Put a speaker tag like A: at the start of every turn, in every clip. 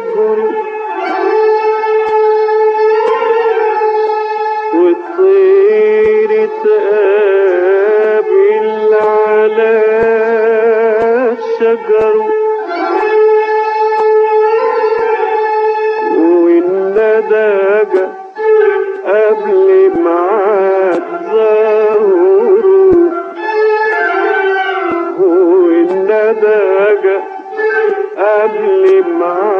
A: تكن والطير تقابل على شجره والندجة قبل ما تظهره والندجة قبل ما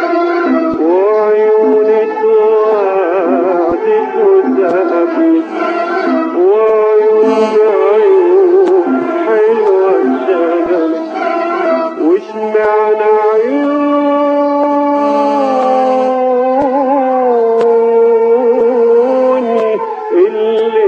A: كل